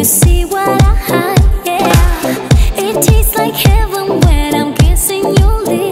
you see what I, yeah. It tastes like heaven when I'm kissing your lips